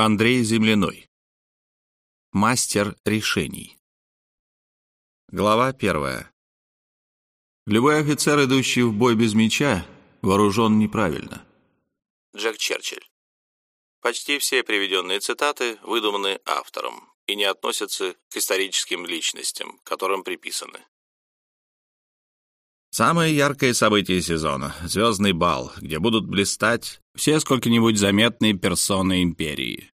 Андрей Земляной. Мастер решений. Глава первая. Любой офицер, идущий в бой без меча, вооружен неправильно. Джек Черчилль. Почти все приведенные цитаты выдуманы автором и не относятся к историческим личностям, которым приписаны. Самое яркое событие сезона — звездный бал, где будут блистать все сколько-нибудь заметные персоны империи.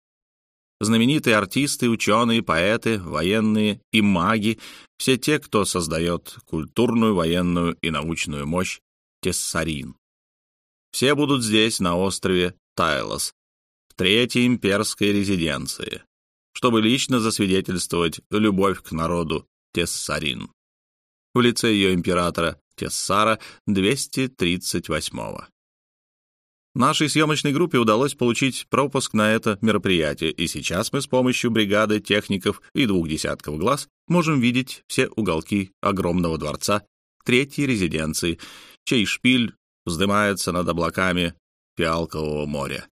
Знаменитые артисты, ученые, поэты, военные и маги — все те, кто создает культурную, военную и научную мощь Тессарин. Все будут здесь, на острове Тайлос, в третьей имперской резиденции, чтобы лично засвидетельствовать любовь к народу Тессарин в лице ее императора Тессара 238-го. Нашей съемочной группе удалось получить пропуск на это мероприятие, и сейчас мы с помощью бригады техников и двух десятков глаз можем видеть все уголки огромного дворца третьей резиденции, чей шпиль вздымается над облаками Фиалкового моря.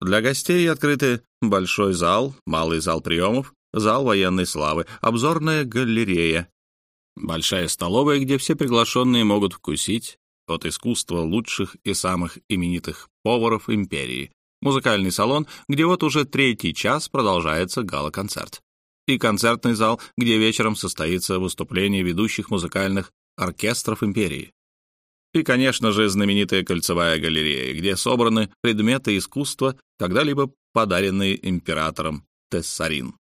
Для гостей открыты большой зал, малый зал приемов, зал военной славы, обзорная галерея, большая столовая, где все приглашенные могут вкусить от искусства лучших и самых именитых поваров империи, музыкальный салон, где вот уже третий час продолжается гала-концерт, и концертный зал, где вечером состоится выступление ведущих музыкальных оркестров империи. И, конечно же, знаменитая кольцевая галерея, где собраны предметы искусства, когда-либо подаренные императором Тессарин.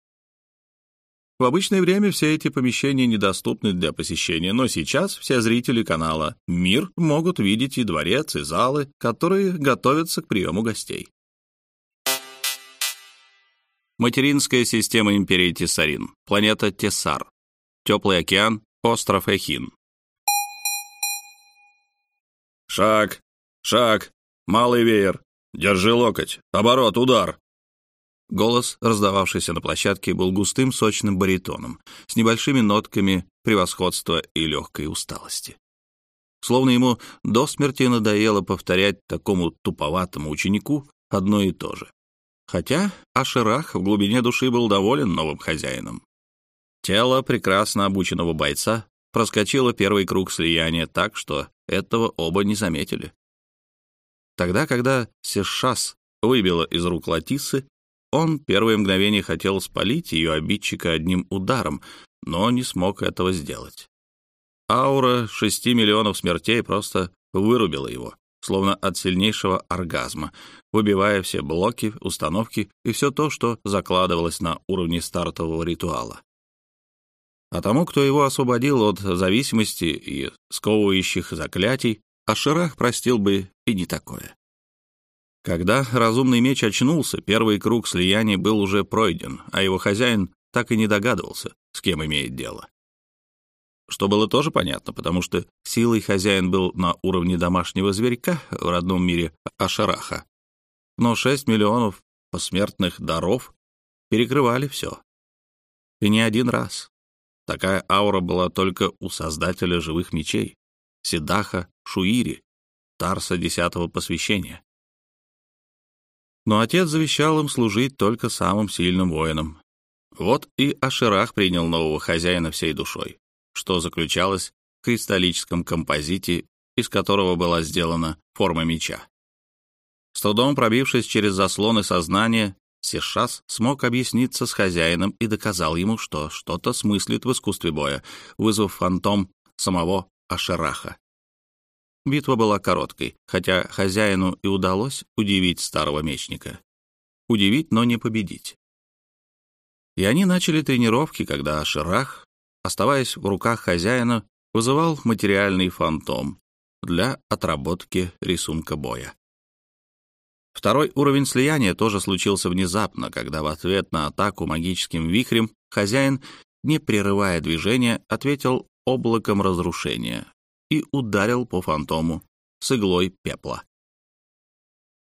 В обычное время все эти помещения недоступны для посещения, но сейчас все зрители канала «Мир» могут видеть и дворец, и залы, которые готовятся к приему гостей. Материнская система империи Тессарин, планета Тессар, теплый океан, остров Эхин. «Шаг! Шаг! Малый веер! Держи локоть! Оборот! Удар!» Голос, раздававшийся на площадке, был густым, сочным баритоном, с небольшими нотками превосходства и легкой усталости. Словно ему до смерти надоело повторять такому туповатому ученику одно и то же. Хотя Ашерах в глубине души был доволен новым хозяином. Тело прекрасно обученного бойца проскочило первый круг слияния так, что этого оба не заметили. Тогда, когда Сешас выбила из рук Латисы, он первое мгновение хотел спалить ее обидчика одним ударом, но не смог этого сделать. Аура шести миллионов смертей просто вырубила его, словно от сильнейшего оргазма, выбивая все блоки, установки и все то, что закладывалось на уровне стартового ритуала. А тому, кто его освободил от зависимости и сковывающих заклятий, Аширах простил бы и не такое. Когда разумный меч очнулся, первый круг слияния был уже пройден, а его хозяин так и не догадывался, с кем имеет дело. Что было тоже понятно, потому что силой хозяин был на уровне домашнего зверька в родном мире Ашараха. Но 6 миллионов посмертных даров перекрывали все. И не один раз. Такая аура была только у создателя живых мечей — Сидаха Шуири, Тарса Десятого Посвящения но отец завещал им служить только самым сильным воинам. Вот и Аширах принял нового хозяина всей душой, что заключалось в кристаллическом композите, из которого была сделана форма меча. С трудом пробившись через заслоны сознания, Сешас смог объясниться с хозяином и доказал ему, что что-то смыслит в искусстве боя, вызвав фантом самого Ашераха. Битва была короткой, хотя хозяину и удалось удивить старого мечника. Удивить, но не победить. И они начали тренировки, когда Ширах, оставаясь в руках хозяина, вызывал материальный фантом для отработки рисунка боя. Второй уровень слияния тоже случился внезапно, когда в ответ на атаку магическим вихрем хозяин, не прерывая движения, ответил облаком разрушения, и ударил по фантому с иглой пепла.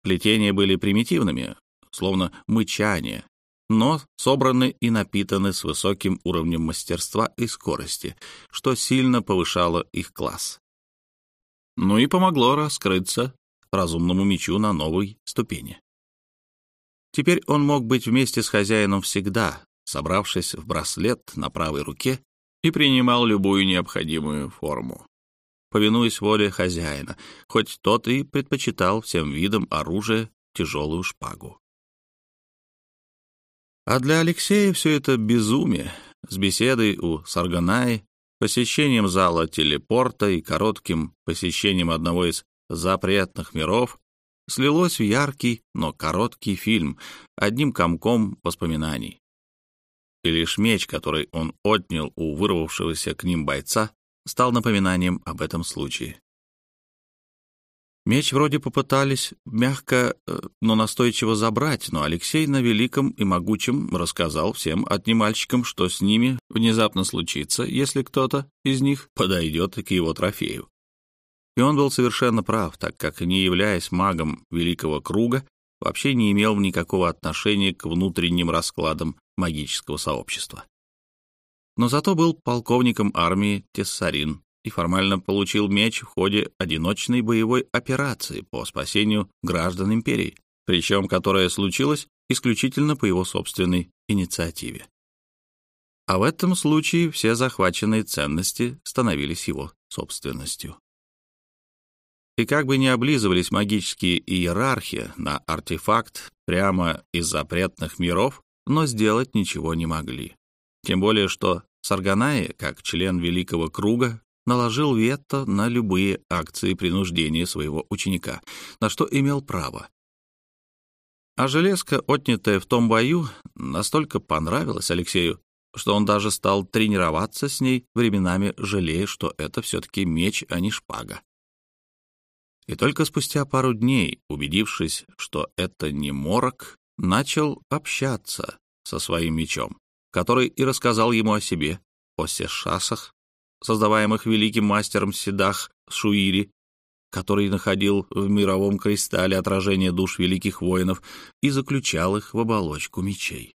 Плетения были примитивными, словно мычание, но собраны и напитаны с высоким уровнем мастерства и скорости, что сильно повышало их класс. Ну и помогло раскрыться разумному мечу на новой ступени. Теперь он мог быть вместе с хозяином всегда, собравшись в браслет на правой руке, и принимал любую необходимую форму, повинуясь воле хозяина, хоть тот и предпочитал всем видам оружия тяжелую шпагу. А для Алексея все это безумие с беседой у Сарганаи, посещением зала телепорта и коротким посещением одного из запретных миров слилось в яркий, но короткий фильм, одним комком воспоминаний. И лишь меч, который он отнял у вырвавшегося к ним бойца, стал напоминанием об этом случае. Меч вроде попытались мягко, э, но настойчиво забрать, но Алексей на великом и могучем рассказал всем отнимальщикам, что с ними внезапно случится, если кто-то из них подойдет к его трофею. И он был совершенно прав, так как, не являясь магом Великого Круга, вообще не имел никакого отношения к внутренним раскладам магического сообщества. Но зато был полковником армии Тессарин и формально получил меч в ходе одиночной боевой операции по спасению граждан империи, причем которая случилась исключительно по его собственной инициативе. А в этом случае все захваченные ценности становились его собственностью. И как бы ни облизывались магические иерархи на артефакт прямо из запретных миров, но сделать ничего не могли. Тем более, что Сарганаи, как член Великого Круга, наложил вето на любые акции принуждения своего ученика, на что имел право. А железка, отнятая в том бою, настолько понравилась Алексею, что он даже стал тренироваться с ней, временами жалея, что это все-таки меч, а не шпага. И только спустя пару дней, убедившись, что это не морок, начал общаться со своим мечом, который и рассказал ему о себе, о сешасах, создаваемых великим мастером Седах Шуири, который находил в мировом кристалле отражение душ великих воинов и заключал их в оболочку мечей.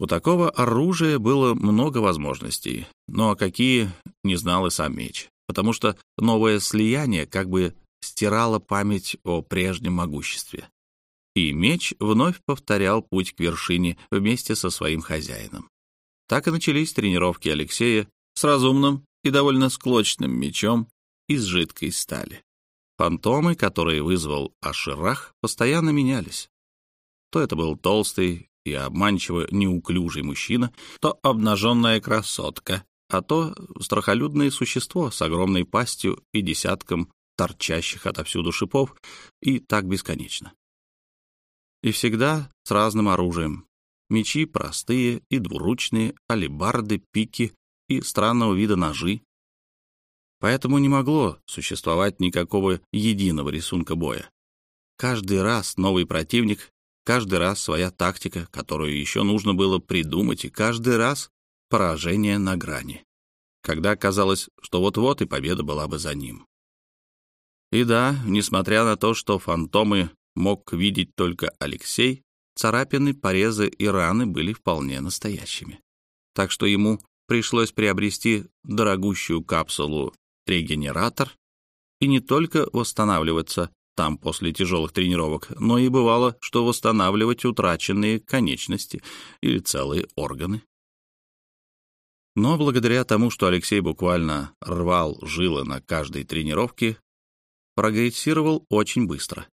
У такого оружия было много возможностей, но какие — не знал и сам меч, потому что новое слияние как бы стирала память о прежнем могуществе. И меч вновь повторял путь к вершине вместе со своим хозяином. Так и начались тренировки Алексея с разумным и довольно склочным мечом из жидкой стали. Фантомы, которые вызвал Аширах, постоянно менялись. То это был толстый и обманчиво неуклюжий мужчина, то обнаженная красотка, а то страхолюдное существо с огромной пастью и десятком торчащих отовсюду шипов, и так бесконечно. И всегда с разным оружием. Мечи простые и двуручные, алебарды, пики и странного вида ножи. Поэтому не могло существовать никакого единого рисунка боя. Каждый раз новый противник, каждый раз своя тактика, которую еще нужно было придумать, и каждый раз поражение на грани, когда казалось, что вот-вот и победа была бы за ним. И да, несмотря на то, что фантомы мог видеть только Алексей, царапины, порезы и раны были вполне настоящими. Так что ему пришлось приобрести дорогущую капсулу «Регенератор» и не только восстанавливаться там после тяжелых тренировок, но и бывало, что восстанавливать утраченные конечности или целые органы. Но благодаря тому, что Алексей буквально рвал жилы на каждой тренировке, прогрессировал очень быстро.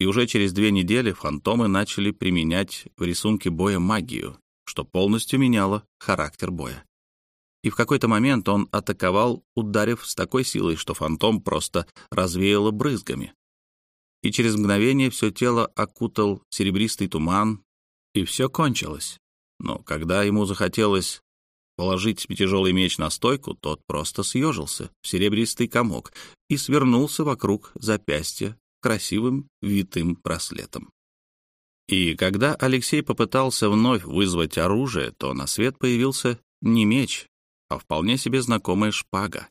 И уже через две недели фантомы начали применять в рисунке боя магию, что полностью меняло характер боя. И в какой-то момент он атаковал, ударив с такой силой, что фантом просто развеяло брызгами. И через мгновение все тело окутал серебристый туман, и все кончилось. Но когда ему захотелось положить тяжелый меч на стойку, тот просто съежился в серебристый комок и свернулся вокруг запястья красивым витым браслетом. И когда Алексей попытался вновь вызвать оружие, то на свет появился не меч, а вполне себе знакомая шпага.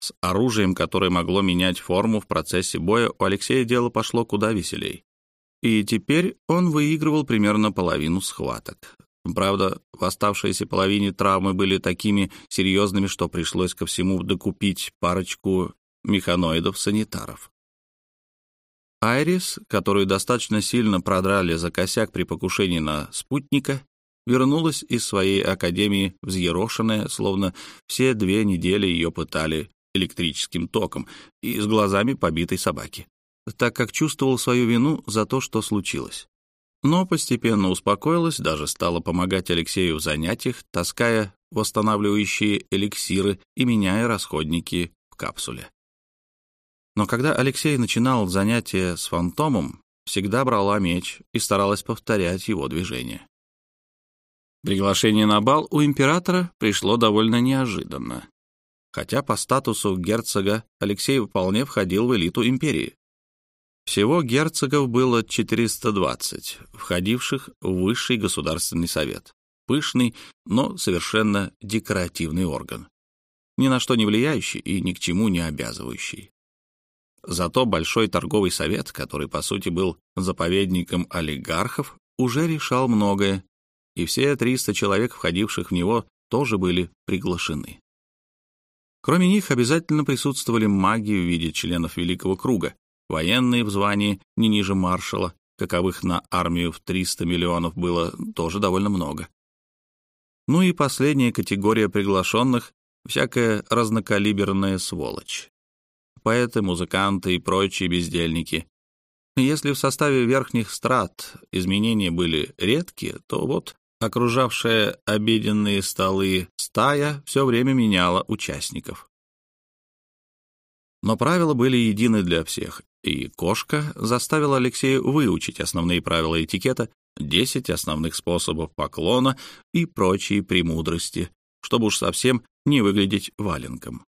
С оружием, которое могло менять форму в процессе боя, у Алексея дело пошло куда веселей. И теперь он выигрывал примерно половину схваток, Правда, в оставшейся половине травмы были такими серьезными, что пришлось ко всему докупить парочку механоидов-санитаров. Айрис, которую достаточно сильно продрали за косяк при покушении на спутника, вернулась из своей академии взъерошенная, словно все две недели ее пытали электрическим током и с глазами побитой собаки, так как чувствовал свою вину за то, что случилось. Но постепенно успокоилась, даже стала помогать Алексею в занятиях, таская восстанавливающие эликсиры и меняя расходники в капсуле. Но когда Алексей начинал занятия с фантомом, всегда брала меч и старалась повторять его движения. Приглашение на бал у императора пришло довольно неожиданно. Хотя по статусу герцога Алексей вполне входил в элиту империи. Всего герцогов было 420, входивших в высший государственный совет. Пышный, но совершенно декоративный орган. Ни на что не влияющий и ни к чему не обязывающий. Зато Большой торговый совет, который, по сути, был заповедником олигархов, уже решал многое, и все 300 человек, входивших в него, тоже были приглашены. Кроме них обязательно присутствовали маги в виде членов Великого Круга, военные в звании не ниже маршала, каковых на армию в 300 миллионов было тоже довольно много. Ну и последняя категория приглашенных — всякая разнокалиберная сволочь поэты, музыканты и прочие бездельники. Если в составе верхних страт изменения были редкие, то вот окружавшая обеденные столы стая все время меняла участников. Но правила были едины для всех, и кошка заставила Алексея выучить основные правила этикета, 10 основных способов поклона и прочие премудрости, чтобы уж совсем не выглядеть валенком.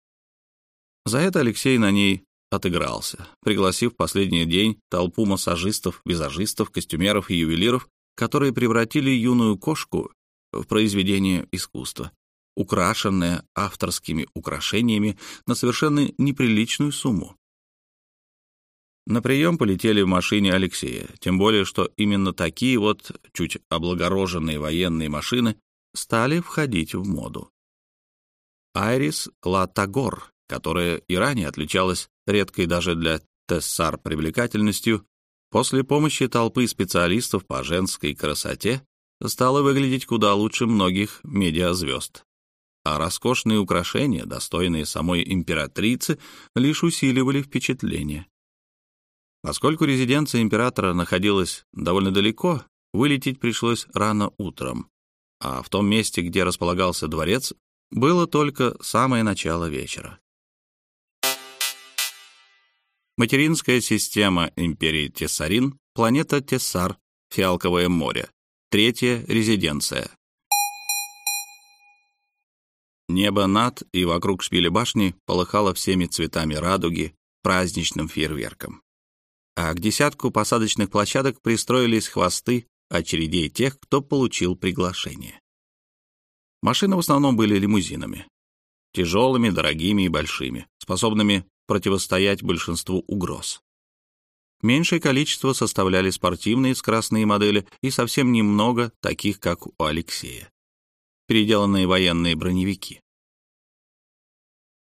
За это Алексей на ней отыгрался, пригласив в последний день толпу массажистов, визажистов, костюмеров и ювелиров, которые превратили юную кошку в произведение искусства, украшенное авторскими украшениями на совершенно неприличную сумму. На прием полетели в машине Алексея, тем более, что именно такие вот чуть облагороженные военные машины стали входить в моду. Айрис Латагор которая и ранее отличалась редкой даже для Тессар привлекательностью, после помощи толпы специалистов по женской красоте стала выглядеть куда лучше многих медиазвезд. А роскошные украшения, достойные самой императрицы, лишь усиливали впечатление. Поскольку резиденция императора находилась довольно далеко, вылететь пришлось рано утром, а в том месте, где располагался дворец, было только самое начало вечера. Материнская система империи Тессарин, планета Тессар, Фиалковое море. Третья резиденция. Небо над и вокруг шпиля башни полыхало всеми цветами радуги праздничным фейерверком. А к десятку посадочных площадок пристроились хвосты очередей тех, кто получил приглашение. Машины в основном были лимузинами. Тяжелыми, дорогими и большими, способными противостоять большинству угроз. Меньшее количество составляли спортивные скоростные модели и совсем немного таких, как у Алексея. Переделанные военные броневики.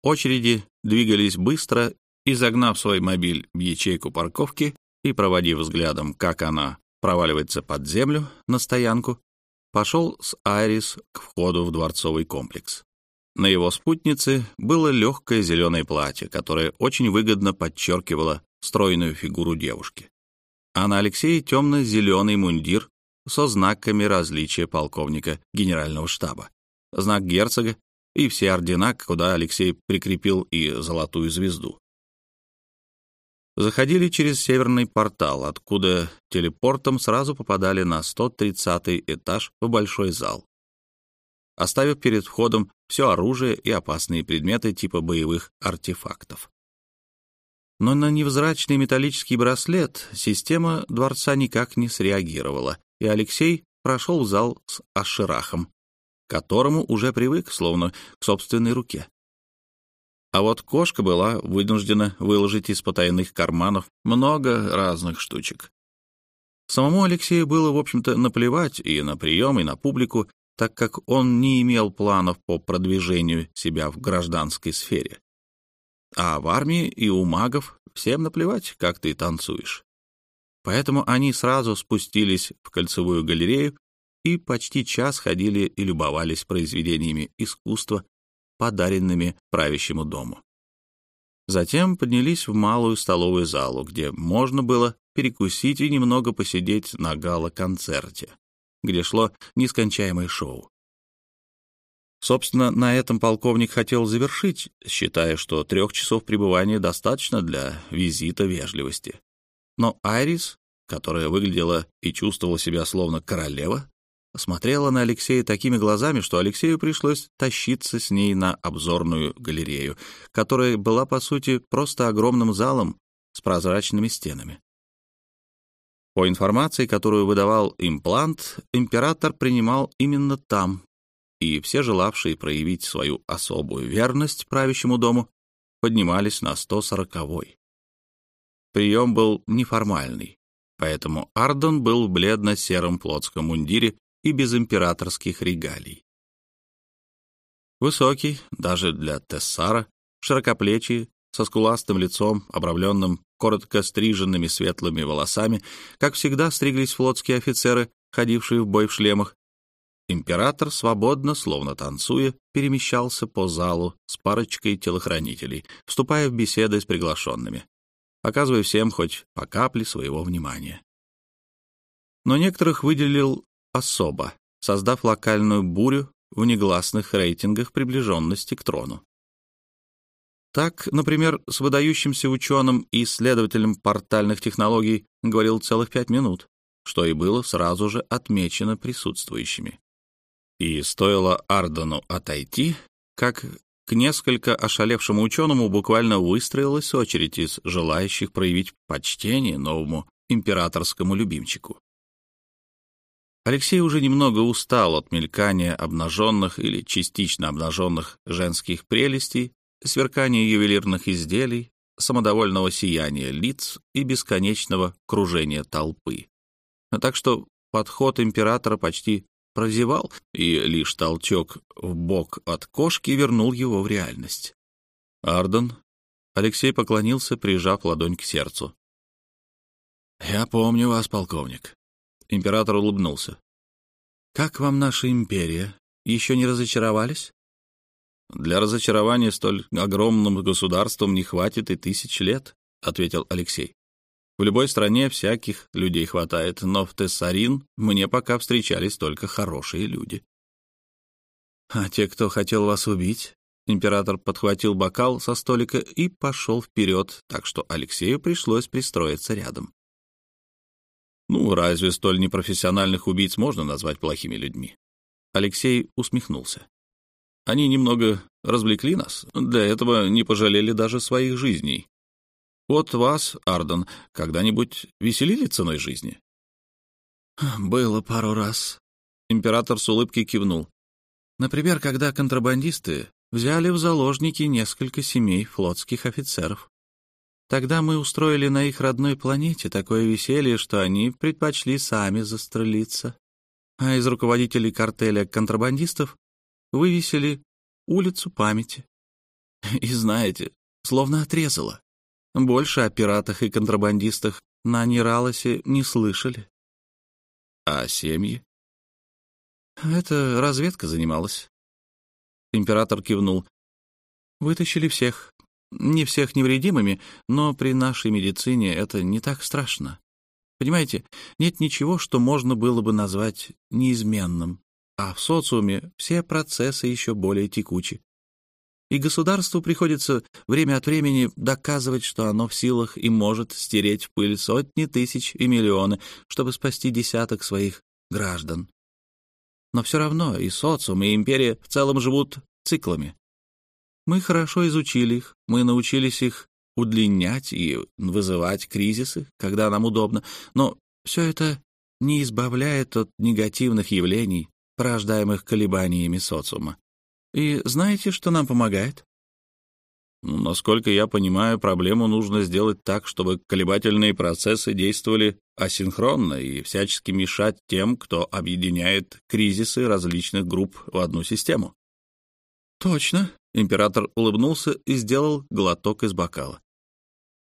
Очереди двигались быстро, и загнав свой мобиль в ячейку парковки и проводив взглядом, как она проваливается под землю на стоянку, пошел с Айрис к входу в дворцовый комплекс. На его спутнице было легкое зеленое платье, которое очень выгодно подчеркивало стройную фигуру девушки. А на Алексее темно-зеленый мундир со знаками различия полковника генерального штаба, знак герцога и все ордена, куда Алексей прикрепил и золотую звезду. Заходили через северный портал, откуда телепортом сразу попадали на 130 этаж в большой зал оставив перед входом все оружие и опасные предметы типа боевых артефактов. Но на невзрачный металлический браслет система дворца никак не среагировала, и Алексей прошел в зал с Аширахом, к которому уже привык, словно к собственной руке. А вот кошка была вынуждена выложить из потайных карманов много разных штучек. Самому Алексею было, в общем-то, наплевать и на прием, и на публику, так как он не имел планов по продвижению себя в гражданской сфере. А в армии и у магов всем наплевать, как ты танцуешь. Поэтому они сразу спустились в кольцевую галерею и почти час ходили и любовались произведениями искусства, подаренными правящему дому. Затем поднялись в малую столовую залу, где можно было перекусить и немного посидеть на гала-концерте, где шло нескончаемое шоу. Собственно, на этом полковник хотел завершить, считая, что трех часов пребывания достаточно для визита вежливости. Но Айрис, которая выглядела и чувствовала себя словно королева, смотрела на Алексея такими глазами, что Алексею пришлось тащиться с ней на обзорную галерею, которая была, по сути, просто огромным залом с прозрачными стенами. По информации, которую выдавал имплант, император принимал именно там, и все желавшие проявить свою особую верность правящему дому поднимались на 140-й. Прием был неформальный, поэтому Арден был в бледно-сером плотском мундире и без императорских регалий. Высокий, даже для Тессара, широкоплечий, со скуластым лицом, обрамленным коротко стриженными светлыми волосами, как всегда стриглись флотские офицеры, ходившие в бой в шлемах. Император свободно, словно танцуя, перемещался по залу с парочкой телохранителей, вступая в беседы с приглашенными, оказывая всем хоть по капле своего внимания. Но некоторых выделил особо, создав локальную бурю в негласных рейтингах приближенности к трону. Так, например, с выдающимся ученым и исследователем портальных технологий говорил целых пять минут, что и было сразу же отмечено присутствующими. И стоило Ардену отойти, как к несколько ошалевшему ученому буквально выстроилась очередь из желающих проявить почтение новому императорскому любимчику. Алексей уже немного устал от мелькания обнаженных или частично обнаженных женских прелестей, сверкания ювелирных изделий, самодовольного сияния лиц и бесконечного кружения толпы. Так что подход императора почти прозевал, и лишь толчок в бок от кошки вернул его в реальность. «Арден?» Алексей поклонился, прижав ладонь к сердцу. «Я помню вас, полковник. Император улыбнулся. «Как вам наша империя? Еще не разочаровались?» «Для разочарования столь огромным государством не хватит и тысяч лет», — ответил Алексей. «В любой стране всяких людей хватает, но в Тессарин мне пока встречались только хорошие люди». «А те, кто хотел вас убить?» Император подхватил бокал со столика и пошел вперед, так что Алексею пришлось пристроиться рядом. Ну, разве столь непрофессиональных убийц можно назвать плохими людьми? Алексей усмехнулся. Они немного развлекли нас, для этого не пожалели даже своих жизней. Вот вас, Арден, когда-нибудь веселили ценой жизни? Было пару раз. Император с улыбкой кивнул. Например, когда контрабандисты взяли в заложники несколько семей флотских офицеров. Тогда мы устроили на их родной планете такое веселье, что они предпочли сами застрелиться. А из руководителей картеля контрабандистов вывесили улицу памяти. И знаете, словно отрезало. Больше о пиратах и контрабандистах на Нералосе не слышали. А семьи? Это разведка занималась. Император кивнул. Вытащили всех, не всех невредимыми, но при нашей медицине это не так страшно. Понимаете, нет ничего, что можно было бы назвать неизменным, а в социуме все процессы еще более текучи. И государству приходится время от времени доказывать, что оно в силах и может стереть в пыль сотни тысяч и миллионы, чтобы спасти десяток своих граждан. Но все равно и социум, и империя в целом живут циклами. Мы хорошо изучили их, мы научились их удлинять и вызывать кризисы, когда нам удобно, но все это не избавляет от негативных явлений, порождаемых колебаниями социума. И знаете, что нам помогает? Ну, насколько я понимаю, проблему нужно сделать так, чтобы колебательные процессы действовали асинхронно и всячески мешать тем, кто объединяет кризисы различных групп в одну систему. Точно, Император улыбнулся и сделал глоток из бокала.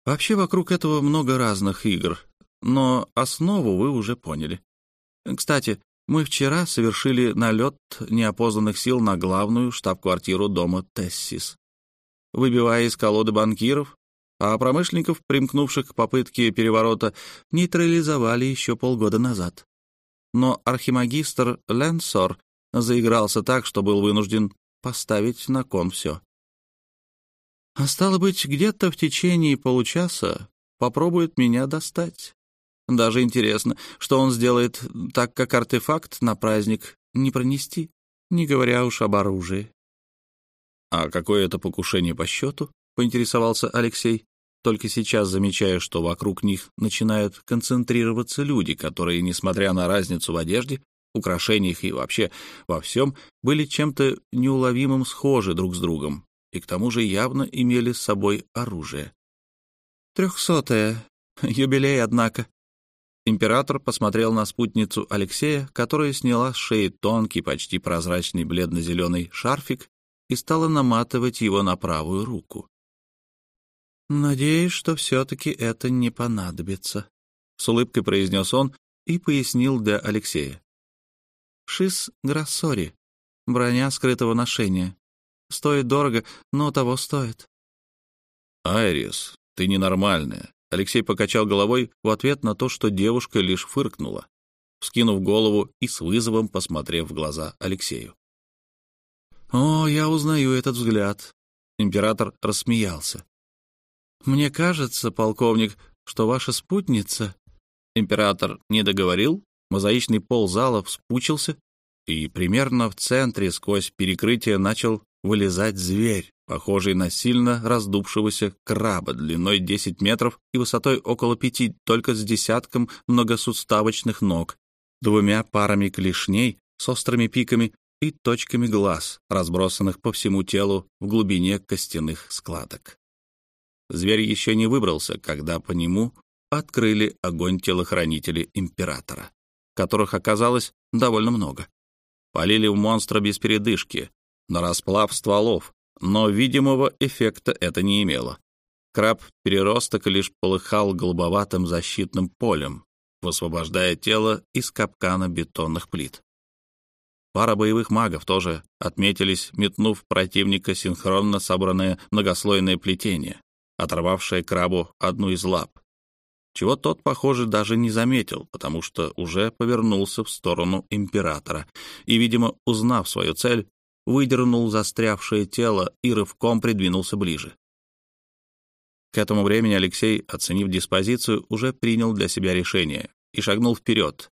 Вообще вокруг этого много разных игр. но основу вы уже поняли. Кстати, мы вчера совершили налет неопознанных сил на главную штаб-квартиру дома Тессис, выбивая из колоды банкиров, а промышленников, примкнувших к попытке переворота, нейтрализовали еще полгода назад. Но архимагистр Ленсор заигрался так, что был вынужден поставить на кон все. А стало быть, где-то в течение получаса попробует меня достать. Даже интересно, что он сделает, так как артефакт на праздник не пронести, не говоря уж об оружии. — А какое это покушение по счету? — поинтересовался Алексей, только сейчас замечая, что вокруг них начинают концентрироваться люди, которые, несмотря на разницу в одежде, украшениях и вообще во всем, были чем-то неуловимым схожи друг с другом и к тому же явно имели с собой оружие. «Трехсотая. Юбилей, однако», Император посмотрел на спутницу Алексея, которая сняла с шеи тонкий, почти прозрачный бледно-зеленый шарфик и стала наматывать его на правую руку. «Надеюсь, что все-таки это не понадобится», — с улыбкой произнес он и пояснил для Алексея. «Шис Грассори, броня скрытого ношения. Стоит дорого, но того стоит». «Айрис, ты ненормальная. Алексей покачал головой в ответ на то, что девушка лишь фыркнула, вскинув голову и с вызовом посмотрев в глаза Алексею. «О, я узнаю этот взгляд», — император рассмеялся. «Мне кажется, полковник, что ваша спутница...» Император не договорил, мозаичный пол зала вспучился, и примерно в центре сквозь перекрытие начал вылезать зверь, похожий на сильно раздувшегося краба длиной 10 метров и высотой около пяти, только с десятком многосуставочных ног, двумя парами клешней с острыми пиками и точками глаз, разбросанных по всему телу в глубине костяных складок. Зверь еще не выбрался, когда по нему открыли огонь телохранители императора, которых оказалось довольно много. Полили в монстра без передышки, на расплав стволов, но видимого эффекта это не имело. Краб-переросток лишь полыхал голубоватым защитным полем, высвобождая тело из капкана бетонных плит. Пара боевых магов тоже отметились, метнув противника синхронно собранное многослойное плетение, оторвавшее крабу одну из лап, чего тот, похоже, даже не заметил, потому что уже повернулся в сторону императора и, видимо, узнав свою цель, выдернул застрявшее тело и рывком придвинулся ближе. К этому времени Алексей, оценив диспозицию, уже принял для себя решение и шагнул вперед,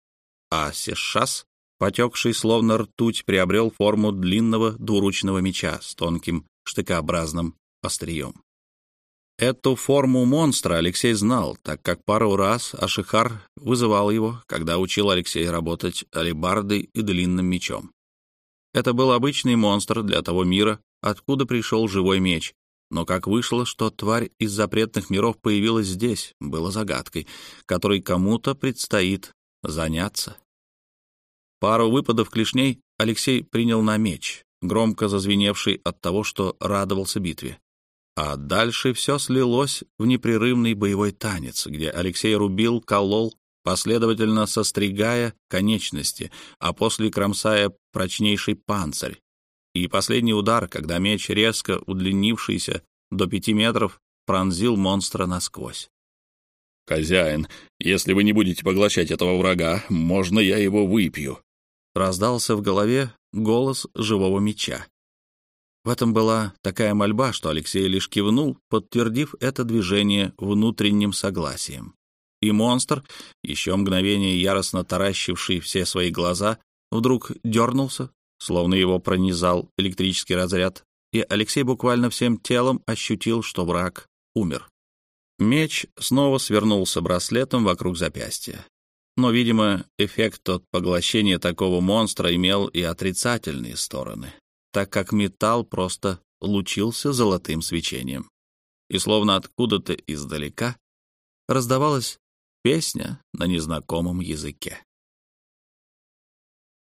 а Сешас, потекший словно ртуть, приобрел форму длинного двуручного меча с тонким штыкообразным острием. Эту форму монстра Алексей знал, так как пару раз Ашихар вызывал его, когда учил Алексея работать алебардой и длинным мечом. Это был обычный монстр для того мира, откуда пришел живой меч. Но как вышло, что тварь из запретных миров появилась здесь, было загадкой, которой кому-то предстоит заняться. Пару выпадов клешней Алексей принял на меч, громко зазвеневший от того, что радовался битве. А дальше все слилось в непрерывный боевой танец, где Алексей рубил, колол, последовательно состригая конечности, а после кромсая прочнейший панцирь. И последний удар, когда меч, резко удлинившийся до пяти метров, пронзил монстра насквозь. «Хозяин, если вы не будете поглощать этого врага, можно я его выпью?» Раздался в голове голос живого меча. В этом была такая мольба, что Алексей лишь кивнул, подтвердив это движение внутренним согласием и монстр, еще мгновение яростно таращивший все свои глаза, вдруг дернулся, словно его пронизал электрический разряд, и Алексей буквально всем телом ощутил, что враг умер. Меч снова свернулся браслетом вокруг запястья. Но, видимо, эффект от поглощения такого монстра имел и отрицательные стороны, так как металл просто лучился золотым свечением. И словно откуда-то издалека раздавалось Песня на незнакомом языке.